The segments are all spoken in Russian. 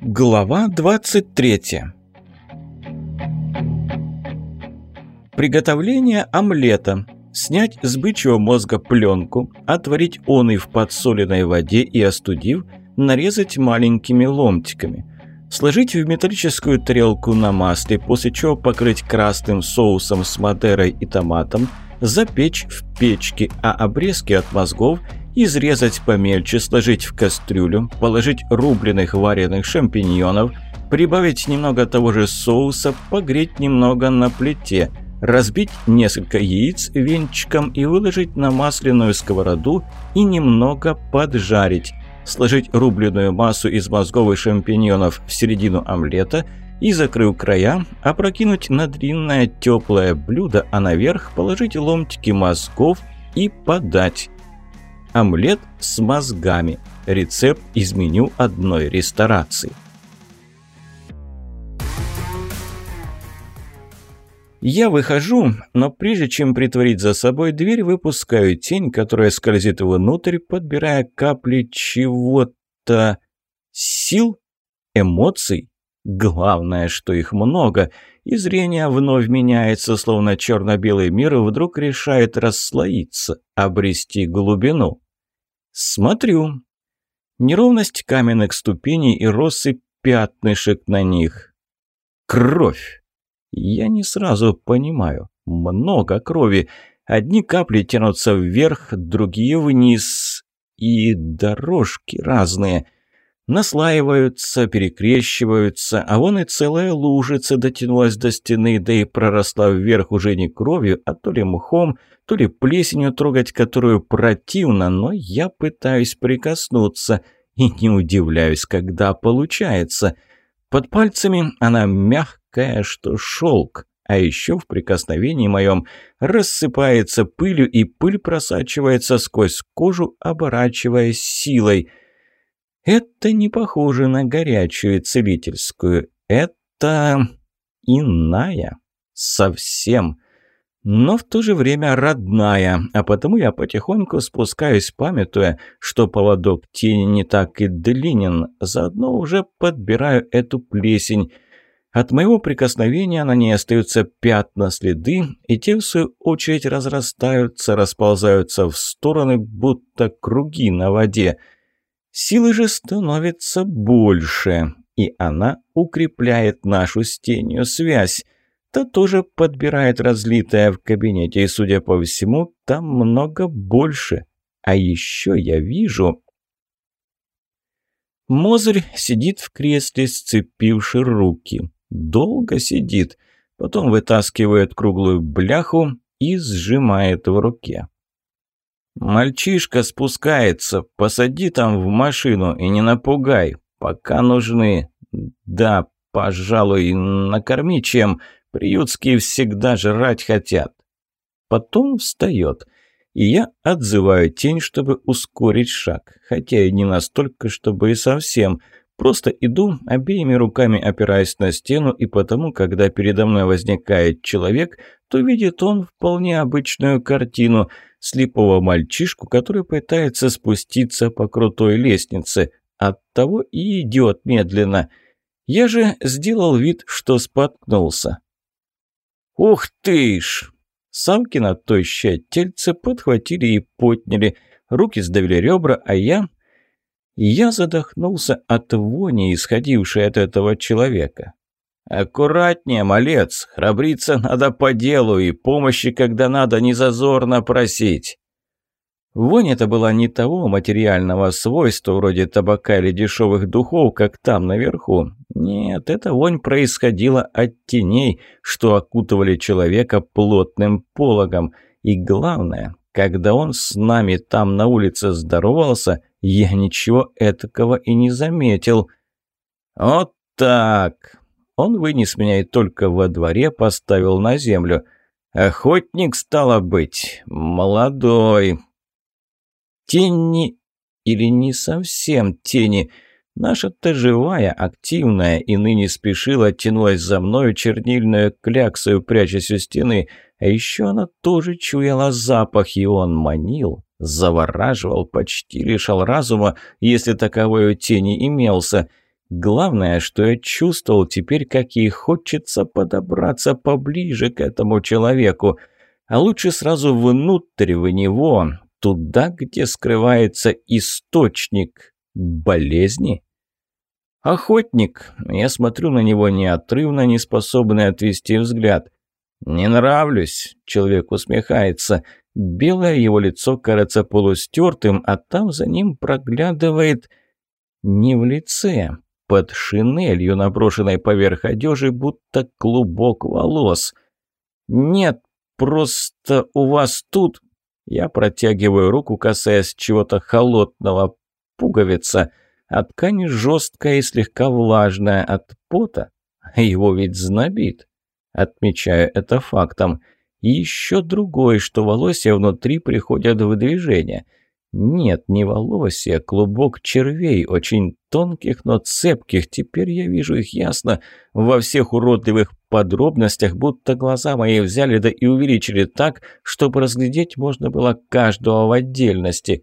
Глава 23 Приготовление омлета. Снять с бычьего мозга пленку, отварить он и в подсоленной воде и остудив, нарезать маленькими ломтиками. Сложить в металлическую тарелку на масле, после чего покрыть красным соусом с мадерой и томатом, запечь в печке, а обрезки от мозгов – изрезать помельче, сложить в кастрюлю, положить рубленых вареных шампиньонов, прибавить немного того же соуса, погреть немного на плите, разбить несколько яиц венчиком и выложить на масляную сковороду и немного поджарить, сложить рубленую массу из мозгов и шампиньонов в середину омлета и, закрыв края, опрокинуть на длинное теплое блюдо, а наверх положить ломтики мозгов и подать. Омлет с мозгами. Рецепт из меню одной ресторации. Я выхожу, но прежде чем притворить за собой дверь, выпускаю тень, которая скользит внутрь, подбирая капли чего-то... сил? Эмоций? Главное, что их много, и зрение вновь меняется, словно черно-белый мир вдруг решает расслоиться, обрести глубину. Смотрю. Неровность каменных ступеней и россыпь пятнышек на них. Кровь. Я не сразу понимаю. Много крови. Одни капли тянутся вверх, другие вниз. И дорожки разные наслаиваются, перекрещиваются, а вон и целая лужица дотянулась до стены, да и проросла вверх уже не кровью, а то ли мхом, то ли плесенью трогать, которую противно, но я пытаюсь прикоснуться и не удивляюсь, когда получается. Под пальцами она мягкая, что шелк. А еще в прикосновении моем рассыпается пылью, и пыль просачивается сквозь кожу, оборачиваясь силой – это не похоже на горячую целительскую. Это иная. Совсем. Но в то же время родная, а потому я потихоньку спускаюсь, памятуя, что поводок тени не так и длинен, заодно уже подбираю эту плесень. От моего прикосновения на ней остаются пятна следы, и те, в свою очередь, разрастаются, расползаются в стороны, будто круги на воде – Силы же становится больше, и она укрепляет нашу с тенью связь. Та тоже подбирает разлитое в кабинете, и, судя по всему, там много больше. А еще я вижу... Мозырь сидит в кресле, сцепивши руки. Долго сидит, потом вытаскивает круглую бляху и сжимает в руке. «Мальчишка спускается, посади там в машину и не напугай, пока нужны. Да, пожалуй, накорми чем, приютские всегда жрать хотят». Потом встает, и я отзываю тень, чтобы ускорить шаг, хотя и не настолько, чтобы и совсем – Просто иду, обеими руками опираясь на стену, и потому, когда передо мной возникает человек, то видит он вполне обычную картину – слепого мальчишку, который пытается спуститься по крутой лестнице. Оттого и идет медленно. Я же сделал вид, что споткнулся. «Ух ты ж!» Савкина тощее тельце подхватили и подняли, руки сдавили ребра, а я я задохнулся от вони, исходившей от этого человека. «Аккуратнее, малец, храбриться надо по делу, и помощи, когда надо, не зазорно просить». Вонь эта была не того материального свойства, вроде табака или дешевых духов, как там наверху. Нет, эта вонь происходила от теней, что окутывали человека плотным пологом. И главное, когда он с нами там на улице здоровался, я ничего этакого и не заметил. «Вот так!» Он вынес меня и только во дворе поставил на землю. «Охотник, стало быть, молодой!» «Тени или не совсем тени?» Наша-то живая, активная, и ныне спешила, тянулась за мною чернильную кляксою, прячась у стены. А еще она тоже чуяла запах, и он манил, Завораживал, почти лишал разума, если таковой у тени имелся. Главное, что я чувствовал теперь, как ей хочется подобраться поближе к этому человеку. А лучше сразу внутрь в него, туда, где скрывается источник болезни. Охотник. Я смотрю на него неотрывно, не способный отвести взгляд. «Не нравлюсь», — человек усмехается. Белое его лицо кажется полустертым, а там за ним проглядывает... Не в лице, под шинелью, наброшенной поверх одежи, будто клубок волос. «Нет, просто у вас тут...» Я протягиваю руку, касаясь чего-то холодного. Пуговица. А ткань жесткая и слегка влажная от пота. Его ведь знобит. Отмечаю это фактом. И еще другой, что волосья внутри приходят в движение. Нет, не волосья, клубок червей, очень тонких, но цепких. Теперь я вижу их ясно во всех уродливых подробностях, будто глаза мои взяли да и увеличили так, чтобы разглядеть можно было каждого в отдельности.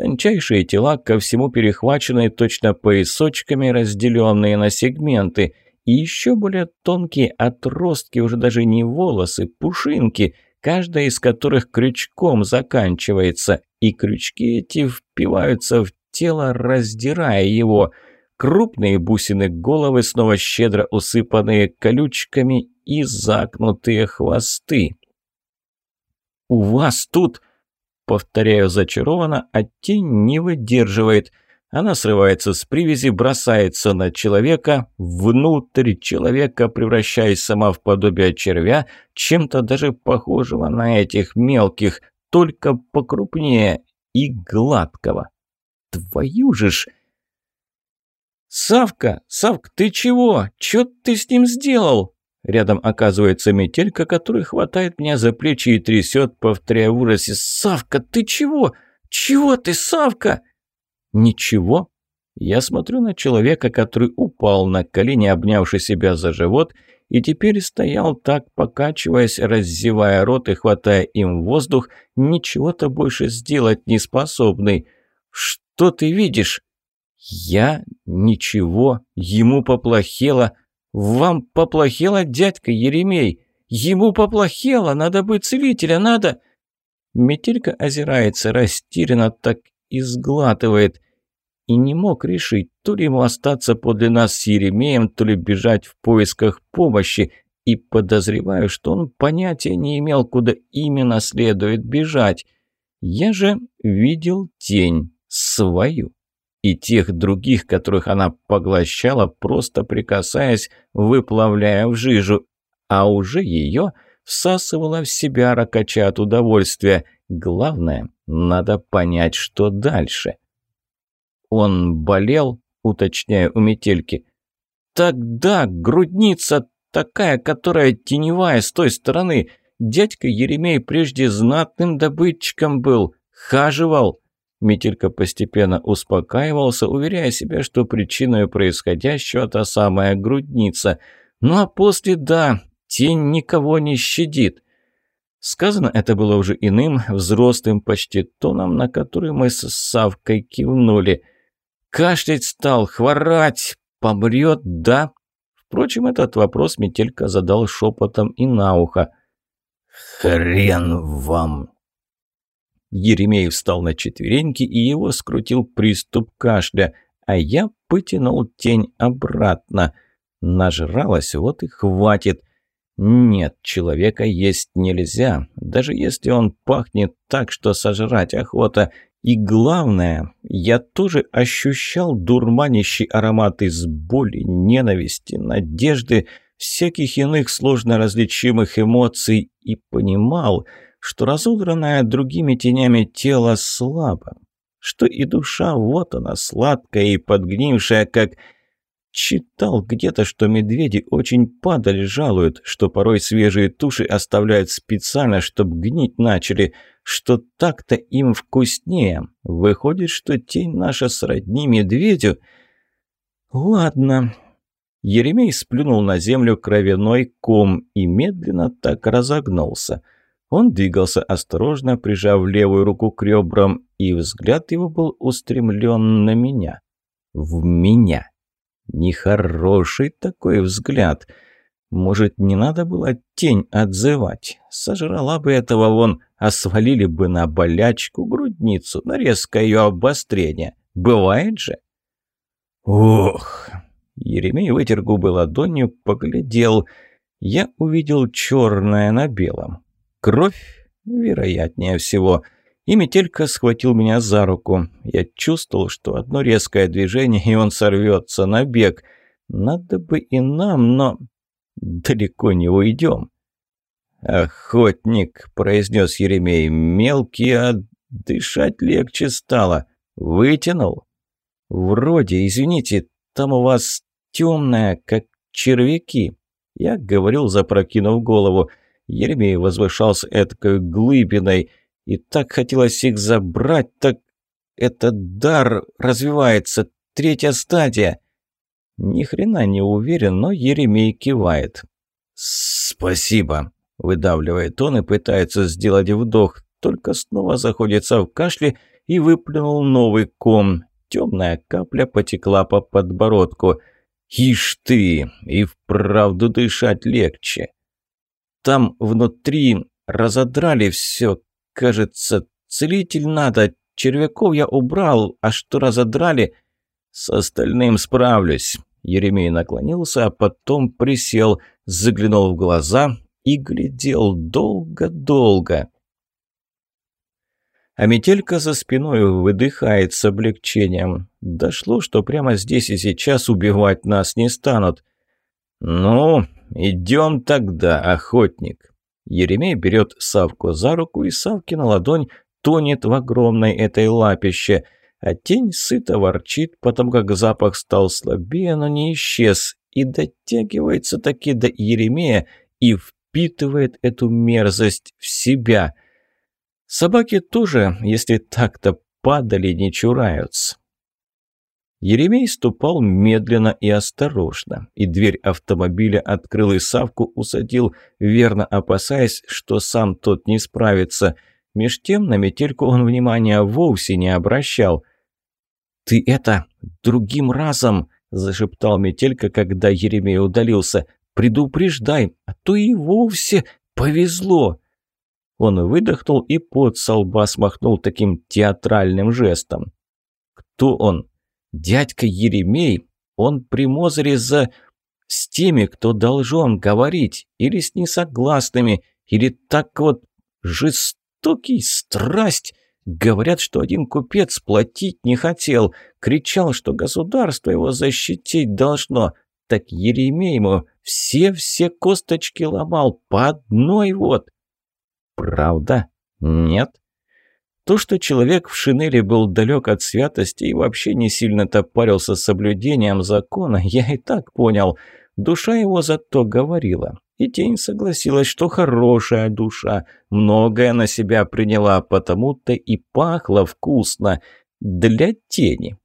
Тончайшие тела, ко всему перехваченные точно поясочками, разделенные на сегменты – и еще более тонкие отростки, уже даже не волосы, пушинки, каждая из которых крючком заканчивается, и крючки эти впиваются в тело, раздирая его. Крупные бусины головы, снова щедро усыпанные колючками и загнутые хвосты. «У вас тут...» Повторяю зачарованно, а тень не выдерживает – она срывается с привязи, бросается на человека, внутрь человека, превращаясь сама в подобие червя, чем-то даже похожего на этих мелких, только покрупнее и гладкого. Твою же ж! «Савка! Савка, ты чего? Чё ты с ним сделал?» Рядом оказывается метелька, который хватает меня за плечи и трясет, повторяя в ужасе. «Савка, ты чего? Чего ты, Савка?» «Ничего?» Я смотрю на человека, который упал на колени, обнявший себя за живот, и теперь стоял так, покачиваясь, раззевая рот и хватая им воздух, ничего-то больше сделать не способный. «Что ты видишь?» «Я? Ничего. Ему поплохело. Вам поплохело, дядька Еремей? Ему поплохело, надо быть целителя, надо...» Метелька озирается растерянно, так и сглатывает. И не мог решить, то ли ему остаться подле нас с Еремеем, то ли бежать в поисках помощи. И подозреваю, что он понятия не имел, куда именно следует бежать. Я же видел тень свою и тех других, которых она поглощала, просто прикасаясь, выплавляя в жижу, а уже ее всасывала в себя, ракача от удовольствия. Главное, надо понять, что дальше. Он болел, уточняя у метельки. Тогда грудница такая, которая теневая с той стороны. Дядька Еремей прежде знатным добытчиком был, хаживал. Метелька постепенно успокаивался, уверяя себя, что причиной происходящего та самая грудница. Ну а после, да, тень никого не щадит. Сказано это было уже иным, взрослым почти тоном, на который мы с Савкой кивнули. Кашлять стал, хворать, помрет, да? Впрочем, этот вопрос Метелька задал шепотом и на ухо. «Хрен вам!» Еремей встал на четвереньки, и его скрутил приступ кашля, а я потянул тень обратно. Нажралась, вот и хватит. Нет, человека есть нельзя, даже если он пахнет так, что сожрать охота. И главное, я тоже ощущал дурманящий аромат из боли, ненависти, надежды, всяких иных сложно различимых эмоций и понимал, что разудранное другими тенями тело слабо, что и душа вот она, сладкая и подгнившая, как Читал где-то, что медведи очень падали, жалуют, что порой свежие туши оставляют специально, чтобы гнить начали, что так-то им вкуснее. Выходит, что тень наша сродни медведю. Ладно. Еремей сплюнул на землю кровяной ком и медленно так разогнулся. Он двигался осторожно, прижав левую руку к ребрам, и взгляд его был устремлен на меня. В меня. Нехороший такой взгляд. Может, не надо было тень отзывать? Сожрала бы этого вон, а свалили бы на болячку, грудницу, на резкое ее обострение. Бывает же? Ох! Еремей вытер губы ладонью, поглядел. Я увидел черное на белом. Кровь, вероятнее всего. И Метелька схватил меня за руку. Я чувствовал, что одно резкое движение, и он сорвется на бег. Надо бы и нам, но далеко не уйдем. «Охотник», — произнес Еремей, — «мелкий, а дышать легче стало. Вытянул?» «Вроде, извините, там у вас темное, как червяки». Я говорил, запрокинув голову. Еремей возвышался эткой глыбиной, и так хотелось их забрать, так этот дар развивается, третья стадия. Ни хрена не уверен, но Еремей кивает. «Спасибо», — выдавливает он и пытается сделать вдох, только снова заходится в кашле и выплюнул новый ком. Темная капля потекла по подбородку. «Ишь ты! И вправду дышать легче!» Там внутри разодрали все. Кажется, целитель надо. Червяков я убрал, а что разодрали? С остальным справлюсь. Еремей наклонился, а потом присел, заглянул в глаза и глядел долго-долго. А метелька за спиной выдыхает с облегчением. Дошло, что прямо здесь и сейчас убивать нас не станут. «Ну, идем тогда, охотник». Еремей берет Савку за руку, и Савкина ладонь тонет в огромной этой лапище, а тень сыто ворчит, потому как запах стал слабее, но не исчез, и дотягивается таки до Еремея и впитывает эту мерзость в себя. Собаки тоже, если так-то падали, не чураются. Еремей ступал медленно и осторожно, и дверь автомобиля открыл и Савку усадил, верно опасаясь, что сам тот не справится. Меж тем на метельку он внимания вовсе не обращал. «Ты это другим разом!» – зашептал метелька, когда Еремей удалился. «Предупреждай, а то и вовсе повезло!» Он выдохнул и под со лба смахнул таким театральным жестом. «Кто он?» Дядька Еремей, он при Мозере за... с теми, кто должен говорить, или с несогласными, или так вот жестокий страсть. Говорят, что один купец платить не хотел, кричал, что государство его защитить должно. Так Еремей ему все-все косточки ломал по одной вот. Правда? Нет? То, что человек в шинели был далек от святости и вообще не сильно-то парился с соблюдением закона, я и так понял. Душа его зато говорила. И тень согласилась, что хорошая душа, многое на себя приняла, потому-то и пахло вкусно. Для тени.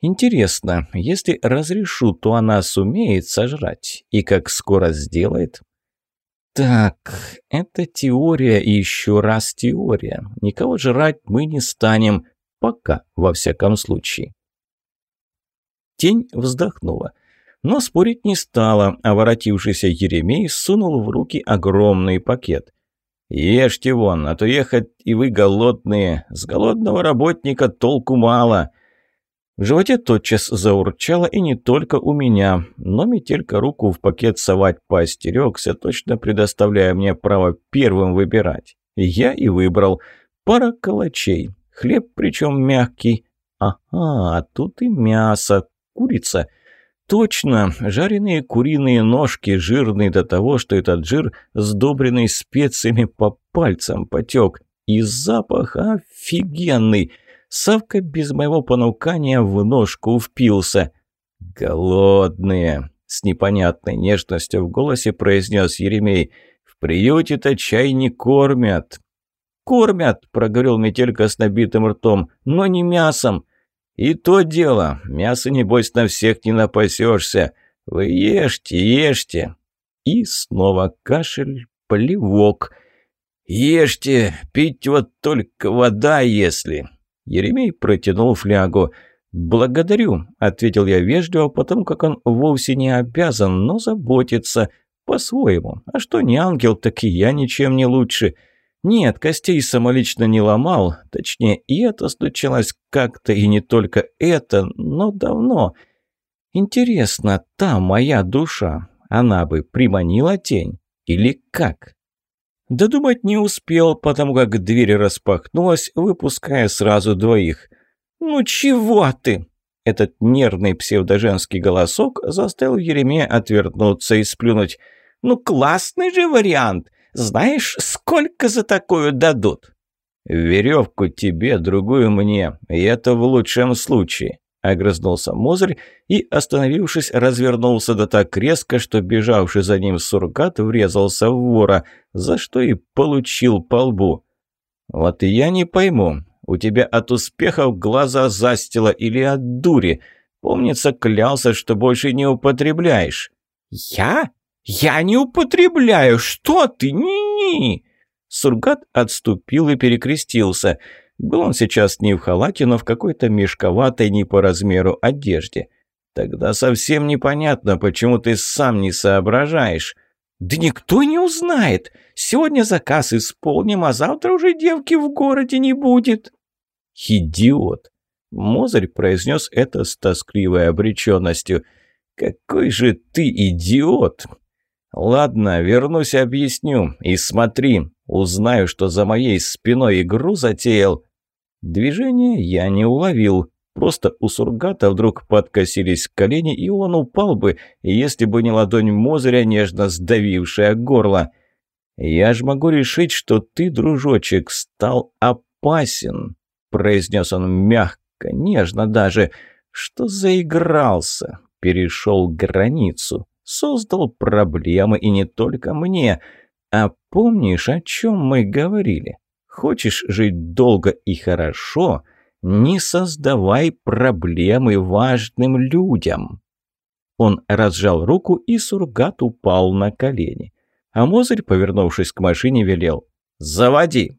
Интересно, если разрешу, то она сумеет сожрать. И как скоро сделает? Так, это теория и еще раз теория. Никого жрать мы не станем. Пока, во всяком случае. Тень вздохнула. Но спорить не стала, а воротившийся Еремей сунул в руки огромный пакет. «Ешьте вон, а то ехать и вы голодные. С голодного работника толку мало». В животе тотчас заурчало, и не только у меня, но метелька руку в пакет совать поостерегся, точно предоставляя мне право первым выбирать. Я и выбрал. Пара калачей, хлеб причем мягкий. Ага, а тут и мясо, курица. Точно, жареные куриные ножки, жирные до того, что этот жир, сдобренный специями, по пальцам потек. И запах офигенный – Савка без моего понукания в ножку впился. «Голодные!» – с непонятной нежностью в голосе произнес Еремей. «В приюте-то чай не кормят». «Кормят!» – проговорил Метелька с набитым ртом. «Но не мясом!» «И то дело. Мясо, небось, на всех не напасешься. Вы ешьте, ешьте!» И снова кашель, плевок – Ешьте, пить вот только вода, если...» Еремей протянул флягу. «Благодарю», — ответил я вежливо, потому как он вовсе не обязан, но заботится по-своему. А что не ангел, так и я ничем не лучше. Нет, костей самолично не ломал, точнее, и это случилось как-то, и не только это, но давно. Интересно, та моя душа, она бы приманила тень? Или как? Додумать не успел, потому как дверь распахнулась, выпуская сразу двоих. «Ну чего ты?» Этот нервный псевдоженский голосок заставил Еремея отвернуться и сплюнуть. «Ну классный же вариант! Знаешь, сколько за такую дадут?» «Веревку тебе, другую мне, и это в лучшем случае», — огрызнулся Мозырь и, остановившись, развернулся да так резко, что бежавший за ним сургат врезался в вора, за что и получил по лбу. «Вот и я не пойму, у тебя от успехов глаза застило или от дури? Помнится, клялся, что больше не употребляешь». «Я? Я не употребляю! Что ты? Ни-ни!» Сургат отступил и перекрестился. Был он сейчас не в халате, но в какой-то мешковатой не по размеру одежде. «Тогда совсем непонятно, почему ты сам не соображаешь». «Да никто не узнает. Сегодня заказ исполним, а завтра уже девки в городе не будет». «Идиот!» Мозырь произнес это с тоскливой обреченностью. «Какой же ты идиот!» «Ладно, вернусь объясню. И смотри, узнаю, что за моей спиной игру затеял». Движение я не уловил. Просто у Сургата вдруг подкосились колени, и он упал бы, если бы не ладонь Мозыря, нежно сдавившая горло. «Я ж могу решить, что ты, дружочек, стал опасен», — произнес он мягко, нежно даже, что заигрался, перешел границу, создал проблемы и не только мне. А помнишь, о чем мы говорили? Хочешь жить долго и хорошо — не создавай проблемы важным людям. Он разжал руку, и Сургат упал на колени. А Мозырь, повернувшись к машине, велел «Заводи!»